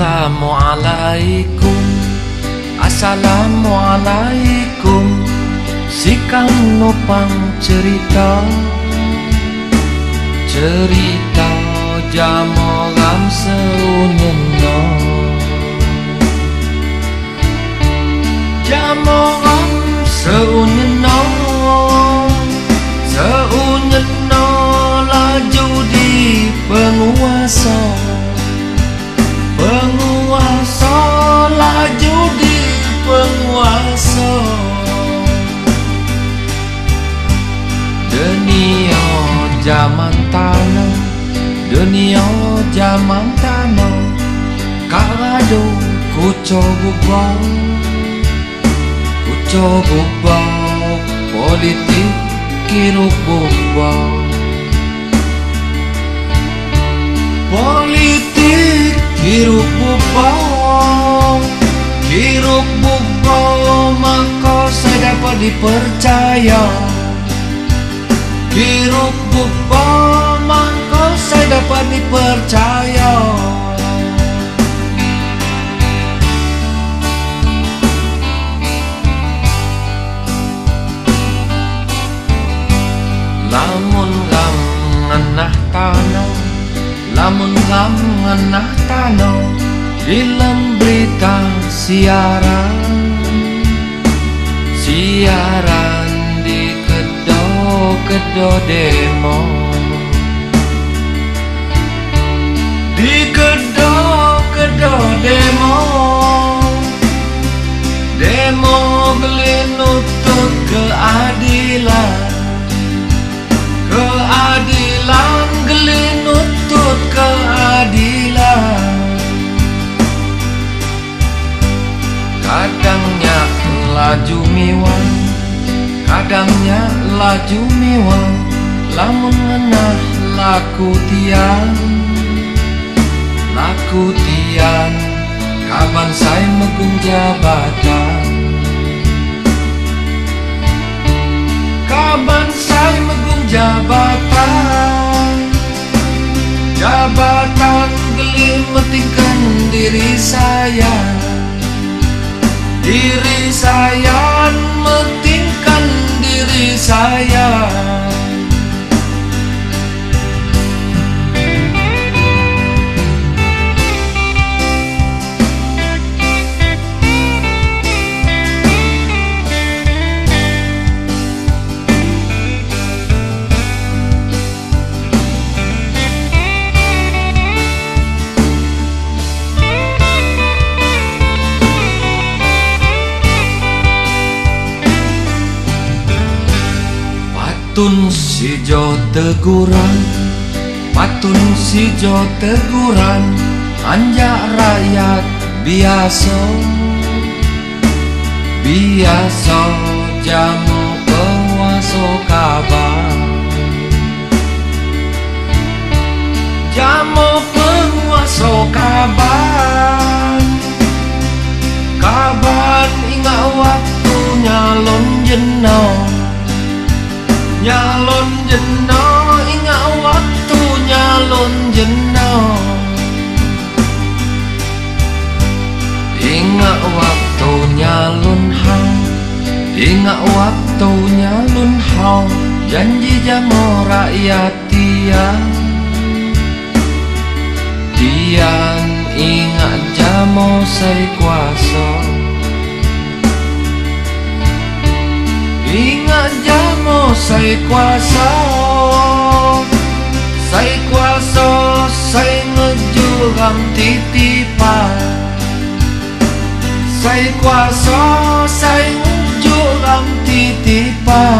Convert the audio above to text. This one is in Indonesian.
Assalamualaikum. Assalamualaikum. Sikang nopang cerita. Cerita jamogam seunyenno Jamogam penguasa. Dunia zaman tanah Dunia zaman tanah. Kado kuco bubau Kuco bubau Politik kiruk bubau Politik hiruk bubau dipercaya. Hiruk bubau Maka saya dapat dipercaya. Lamun lam nganah tanah Lamun lam nganah tanah Dalam berita siaran Siaran Kadangnya laju miwan Lamun ngenah laku tiang. Laku tiang Kapan saya megung jabatan? Kapan saya megung jabatan? Jabatan gelimetingkan diri saya. Diri saya Patun sijo teguran Patun teguran Anjak rakyat biasa Biasa jamu penguasa kabar. Jamu penguasa kabar. Kabar ingat waktu nyalon Nyalon jeno ingat waktu nyalon jeno Ingat waktu nyalon hang Ingat waktu nyalon hang Janji jamu rakyat tiang Tiang jamu saya kuasa Saya kuasa Saya ngejuram titipan Saya kuasa Saya ngejuram titipan